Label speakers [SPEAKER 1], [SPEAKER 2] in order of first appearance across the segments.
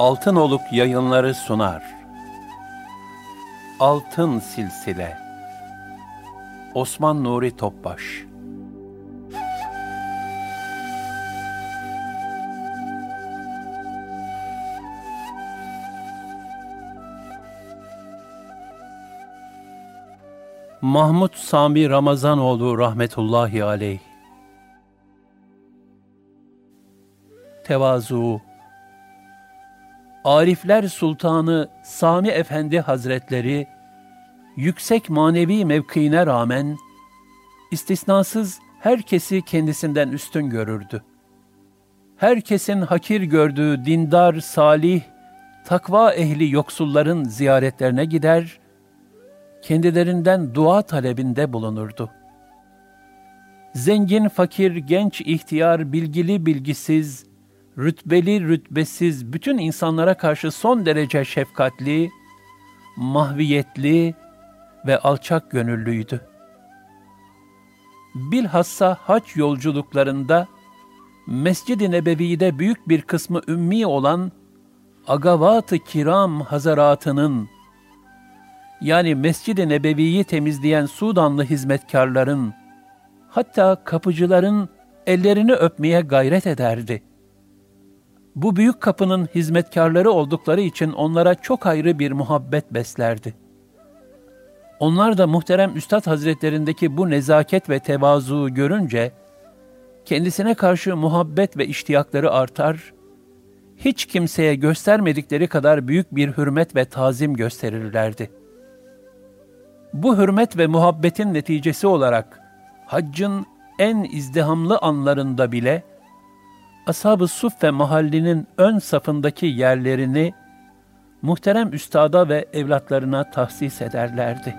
[SPEAKER 1] Altınoluk yayınları sunar. Altın Silsile. Osman Nuri Topbaş. Mahmud Sami Ramazanoğlu rahmetullahi aleyh. Tevazu Arifler Sultanı Sami Efendi Hazretleri yüksek manevi mevkiine rağmen istisnasız herkesi kendisinden üstün görürdü. Herkesin hakir gördüğü dindar, salih, takva ehli yoksulların ziyaretlerine gider, kendilerinden dua talebinde bulunurdu. Zengin, fakir, genç, ihtiyar, bilgili, bilgisiz, rütbeli, rütbesiz bütün insanlara karşı son derece şefkatli, mahviyetli ve alçak gönüllüydü. Bilhassa haç yolculuklarında Mescid-i Nebevi'de büyük bir kısmı ümmi olan Agavat-ı Kiram Hazaratının yani Mescid-i Nebevi'yi temizleyen Sudanlı hizmetkarların hatta kapıcıların ellerini öpmeye gayret ederdi. Bu büyük kapının hizmetkarları oldukları için onlara çok ayrı bir muhabbet beslerdi. Onlar da muhterem Üstad Hazretlerindeki bu nezaket ve tevazuyu görünce, kendisine karşı muhabbet ve iştiyakları artar, hiç kimseye göstermedikleri kadar büyük bir hürmet ve tazim gösterirlerdi. Bu hürmet ve muhabbetin neticesi olarak, haccın en izdihamlı anlarında bile, Ashab-ı Suffe mahallinin ön safındaki yerlerini muhterem üstada ve evlatlarına tahsis ederlerdi.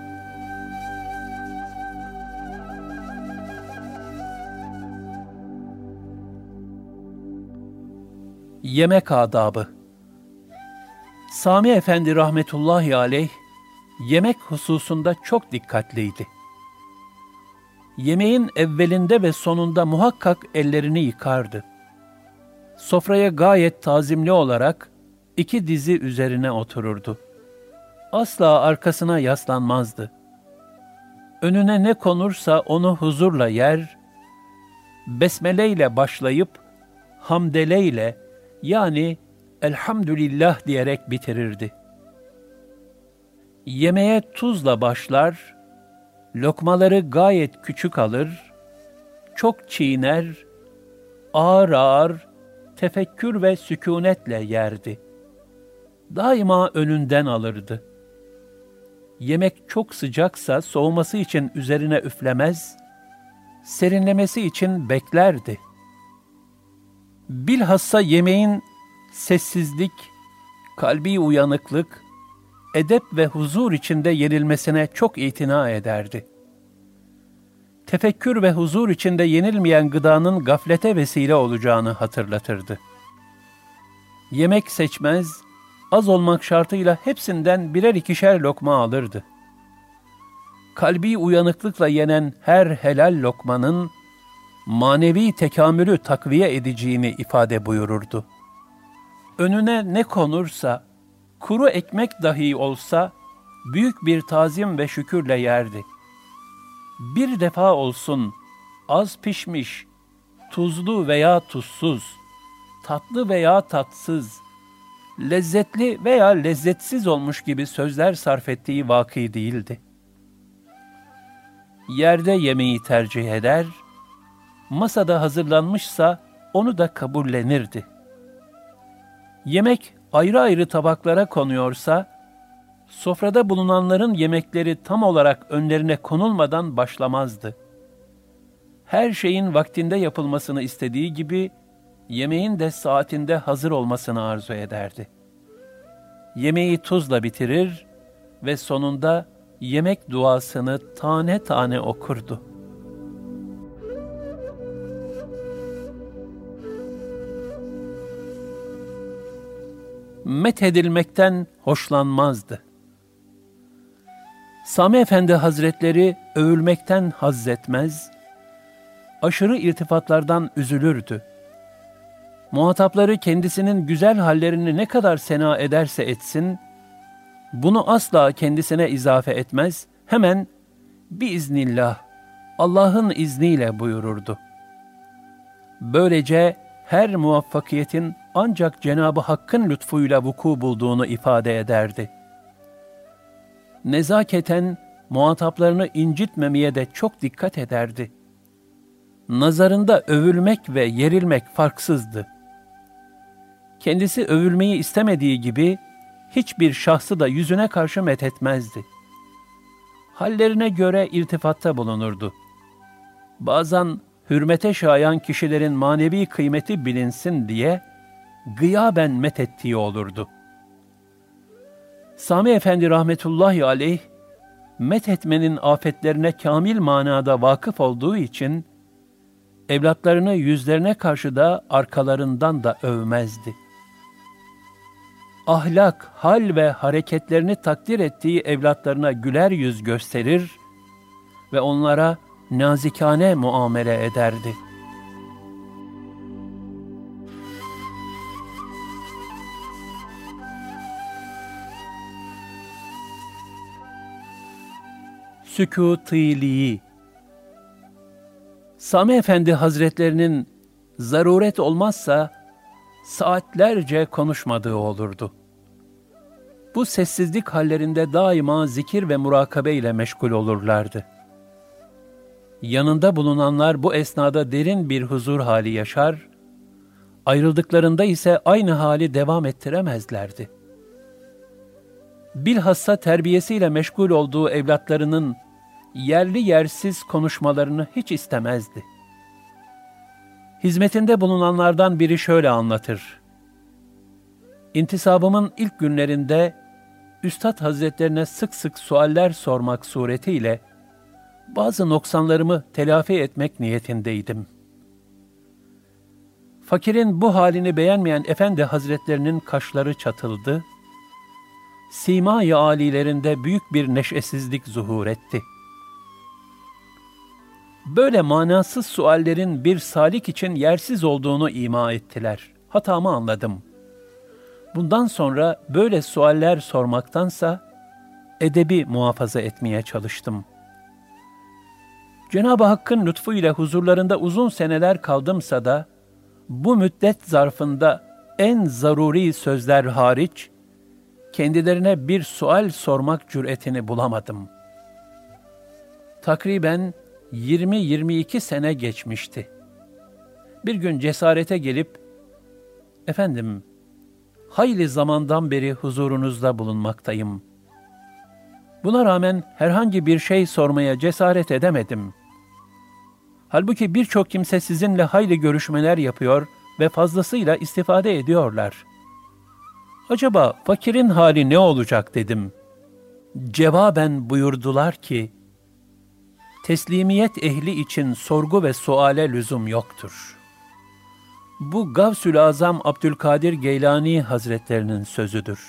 [SPEAKER 1] Yemek adabı Sami Efendi rahmetullahi aleyh, yemek hususunda çok dikkatliydi. Yemeğin evvelinde ve sonunda muhakkak ellerini yıkardı sofraya gayet tazimli olarak iki dizi üzerine otururdu. Asla arkasına yaslanmazdı. Önüne ne konursa onu huzurla yer, besmele ile başlayıp hamdele ile yani elhamdülillah diyerek bitirirdi. Yemeğe tuzla başlar, lokmaları gayet küçük alır, çok çiğner, ağır ağır tefekkür ve sükunetle yerdi. Daima önünden alırdı. Yemek çok sıcaksa soğuması için üzerine üflemez, serinlemesi için beklerdi. Bilhassa yemeğin sessizlik, kalbi uyanıklık, edep ve huzur içinde yenilmesine çok itina ederdi tefekkür ve huzur içinde yenilmeyen gıdanın gaflete vesile olacağını hatırlatırdı. Yemek seçmez, az olmak şartıyla hepsinden birer ikişer lokma alırdı. Kalbi uyanıklıkla yenen her helal lokmanın manevi tekamülü takviye edeceğini ifade buyururdu. Önüne ne konursa, kuru ekmek dahi olsa, büyük bir tazim ve şükürle yerdi bir defa olsun az pişmiş, tuzlu veya tuzsuz, tatlı veya tatsız, lezzetli veya lezzetsiz olmuş gibi sözler sarf ettiği vakı değildi. Yerde yemeği tercih eder, masada hazırlanmışsa onu da kabullenirdi. Yemek ayrı ayrı tabaklara konuyorsa, sofrada bulunanların yemekleri tam olarak önlerine konulmadan başlamazdı. Her şeyin vaktinde yapılmasını istediği gibi, yemeğin de saatinde hazır olmasını arzu ederdi. Yemeği tuzla bitirir ve sonunda yemek duasını tane tane okurdu. Methedilmekten hoşlanmazdı. Sami Efendi Hazretleri övülmekten hazzetmez, aşırı irtifatlardan üzülürdü. muhatapları kendisinin güzel hallerini ne kadar sena ederse etsin, bunu asla kendisine izafe etmez, hemen biiznillah, Allah'ın izniyle buyururdu. Böylece her muvaffakiyetin ancak Cenabı Hakk'ın lütfuyla vuku bulduğunu ifade ederdi. Nezaketen muhataplarını incitmemeye de çok dikkat ederdi. Nazarında övülmek ve yerilmek farksızdı. Kendisi övülmeyi istemediği gibi hiçbir şahsı da yüzüne karşı methetmezdi. Hallerine göre iltifatta bulunurdu. Bazen hürmete şayan kişilerin manevi kıymeti bilinsin diye gıyaben methettiği olurdu. Sami Efendi rahmetullahi aleyh, methetmenin afetlerine kamil manada vakıf olduğu için, evlatlarını yüzlerine karşı da arkalarından da övmezdi. Ahlak, hal ve hareketlerini takdir ettiği evlatlarına güler yüz gösterir ve onlara nazikane muamele ederdi. Sükûtiliği Sami Efendi Hazretlerinin zaruret olmazsa saatlerce konuşmadığı olurdu. Bu sessizlik hallerinde daima zikir ve murakabe ile meşgul olurlardı. Yanında bulunanlar bu esnada derin bir huzur hali yaşar, ayrıldıklarında ise aynı hali devam ettiremezlerdi. Bilhassa terbiyesiyle meşgul olduğu evlatlarının yerli yersiz konuşmalarını hiç istemezdi. Hizmetinde bulunanlardan biri şöyle anlatır. İntisabımın ilk günlerinde Üstad Hazretlerine sık sık sualler sormak suretiyle bazı noksanlarımı telafi etmek niyetindeydim. Fakirin bu halini beğenmeyen Efendi Hazretlerinin kaşları çatıldı, sima-i alilerinde büyük bir neşesizlik zuhur etti. Böyle manasız suallerin bir salik için yersiz olduğunu ima ettiler. Hatamı anladım. Bundan sonra böyle sualler sormaktansa edebi muhafaza etmeye çalıştım.'' Cenab-ı Hakk'ın lütfuyla huzurlarında uzun seneler kaldımsa da, bu müddet zarfında en zaruri sözler hariç, kendilerine bir sual sormak cüretini bulamadım. Takriben 20-22 sene geçmişti. Bir gün cesarete gelip, efendim, hayli zamandan beri huzurunuzda bulunmaktayım. Buna rağmen herhangi bir şey sormaya cesaret edemedim.'' Halbuki birçok kimse sizinle hayli görüşmeler yapıyor ve fazlasıyla istifade ediyorlar. Acaba fakirin hali ne olacak dedim. Cevaben buyurdular ki, teslimiyet ehli için sorgu ve suale lüzum yoktur. Bu Gavsül Azam Abdülkadir Geylani Hazretlerinin sözüdür.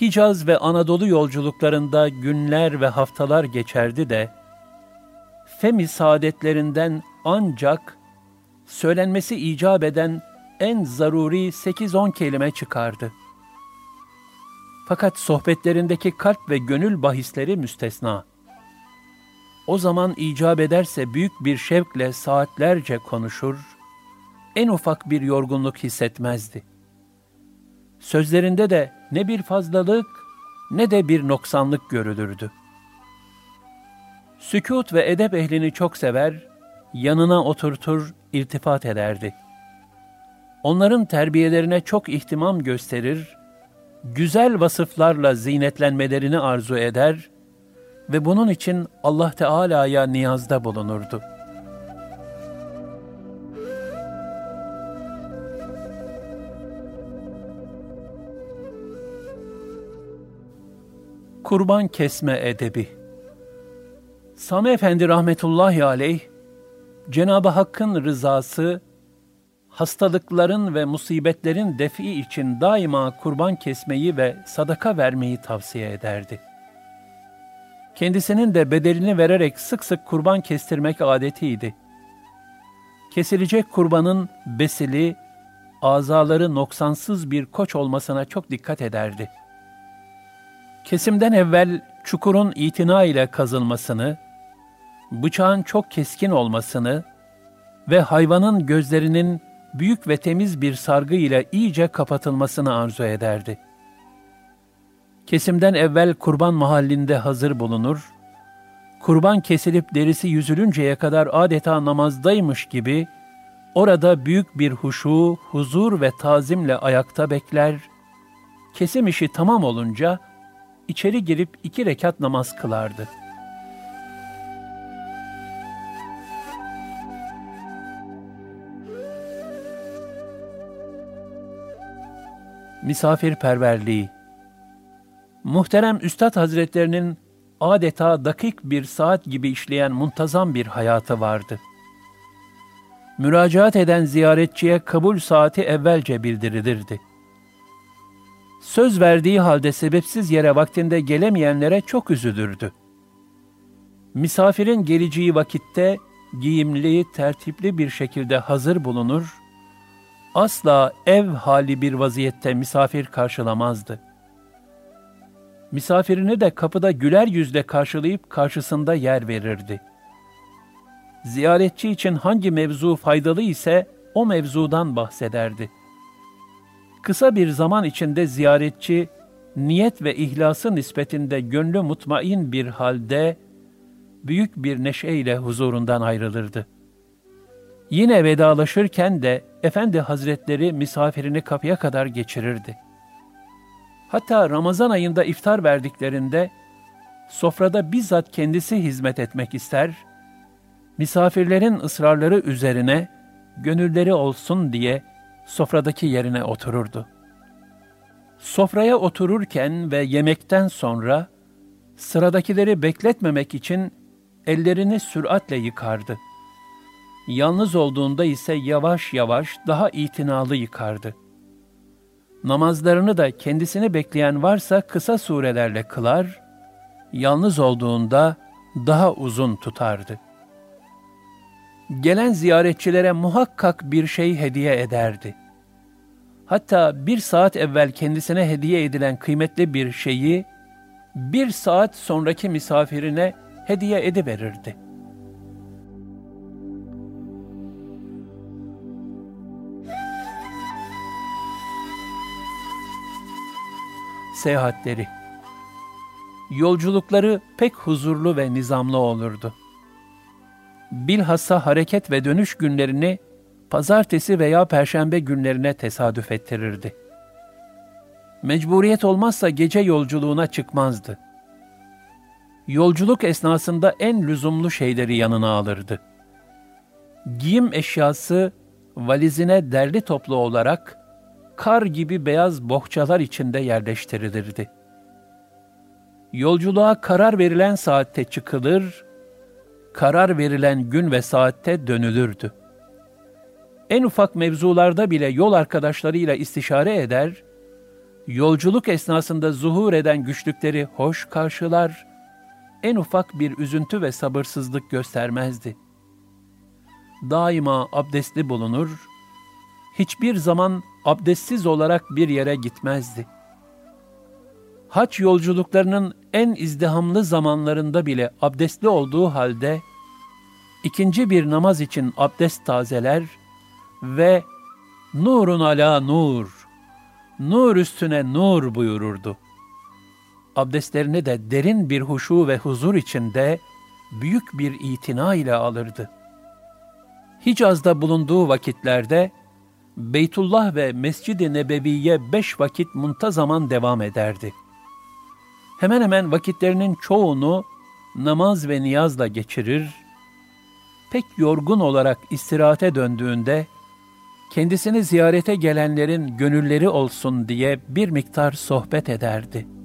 [SPEAKER 1] Hicaz ve Anadolu yolculuklarında günler ve haftalar geçerdi de, femi saadetlerinden ancak söylenmesi icap eden en zaruri 8-10 kelime çıkardı. Fakat sohbetlerindeki kalp ve gönül bahisleri müstesna. O zaman icap ederse büyük bir şevkle saatlerce konuşur, en ufak bir yorgunluk hissetmezdi. Sözlerinde de ne bir fazlalık ne de bir noksanlık görülürdü.'' Sükut ve edep ehlini çok sever, yanına oturtur, irtifat ederdi. Onların terbiyelerine çok ihtimam gösterir, güzel vasıflarla zinetlenmelerini arzu eder ve bunun için Allah Teala'ya niyazda bulunurdu. Kurban kesme edebi Sami Efendi rahmetullahi aleyh, Cenab-ı Hakk'ın rızası, hastalıkların ve musibetlerin defi için daima kurban kesmeyi ve sadaka vermeyi tavsiye ederdi. Kendisinin de bedelini vererek sık sık kurban kestirmek adetiydi. kesilecek kurbanın besili, azaları noksansız bir koç olmasına çok dikkat ederdi. Kesimden evvel çukurun itina ile kazılmasını, bıçağın çok keskin olmasını ve hayvanın gözlerinin büyük ve temiz bir sargı ile iyice kapatılmasını arzu ederdi. Kesimden evvel kurban mahallinde hazır bulunur, kurban kesilip derisi yüzülünceye kadar adeta namazdaymış gibi, orada büyük bir huşu, huzur ve tazimle ayakta bekler, kesim işi tamam olunca, içeri girip iki rekat namaz kılardı. Misafirperverliği Muhterem Üstad Hazretlerinin adeta dakik bir saat gibi işleyen muntazam bir hayatı vardı. Müracaat eden ziyaretçiye kabul saati evvelce bildirilirdi. Söz verdiği halde sebepsiz yere vaktinde gelemeyenlere çok üzülürdü. Misafirin geleceği vakitte giyimli, tertipli bir şekilde hazır bulunur, asla ev hali bir vaziyette misafir karşılamazdı misafirini de kapıda güler yüzle karşılayıp karşısında yer verirdi. Ziyaretçi için hangi mevzu faydalı ise o mevzudan bahsederdi. Kısa bir zaman içinde ziyaretçi, niyet ve ihlası nispetinde gönlü mutmain bir halde, büyük bir neşeyle huzurundan ayrılırdı. Yine vedalaşırken de Efendi Hazretleri misafirini kapıya kadar geçirirdi. Hatta Ramazan ayında iftar verdiklerinde sofrada bizzat kendisi hizmet etmek ister, misafirlerin ısrarları üzerine gönülleri olsun diye sofradaki yerine otururdu. Sofraya otururken ve yemekten sonra sıradakileri bekletmemek için ellerini süratle yıkardı. Yalnız olduğunda ise yavaş yavaş daha itinalı yıkardı.'' Namazlarını da kendisini bekleyen varsa kısa surelerle kılar, yalnız olduğunda daha uzun tutardı. Gelen ziyaretçilere muhakkak bir şey hediye ederdi. Hatta bir saat evvel kendisine hediye edilen kıymetli bir şeyi, bir saat sonraki misafirine hediye ediverirdi.'' Seyahatleri. Yolculukları pek huzurlu ve nizamlı olurdu. Bilhassa hareket ve dönüş günlerini pazartesi veya perşembe günlerine tesadüf ettirirdi. Mecburiyet olmazsa gece yolculuğuna çıkmazdı. Yolculuk esnasında en lüzumlu şeyleri yanına alırdı. Giyim eşyası valizine derli toplu olarak kar gibi beyaz bohçalar içinde yerleştirilirdi. Yolculuğa karar verilen saatte çıkılır, karar verilen gün ve saatte dönülürdü. En ufak mevzularda bile yol arkadaşlarıyla istişare eder, yolculuk esnasında zuhur eden güçlükleri hoş karşılar, en ufak bir üzüntü ve sabırsızlık göstermezdi. Daima abdestli bulunur, hiçbir zaman abdestsiz olarak bir yere gitmezdi. Haç yolculuklarının en izdihamlı zamanlarında bile abdestli olduğu halde, ikinci bir namaz için abdest tazeler ve nurun ala nur, nur üstüne nur buyururdu. Abdestlerini de derin bir huşu ve huzur içinde büyük bir itina ile alırdı. Hicaz'da bulunduğu vakitlerde, Beytullah ve Mescid-i Nebevi'ye beş vakit muntazaman devam ederdi. Hemen hemen vakitlerinin çoğunu namaz ve niyazla geçirir, pek yorgun olarak istirahate döndüğünde, kendisini ziyarete gelenlerin gönülleri olsun diye bir miktar sohbet ederdi.''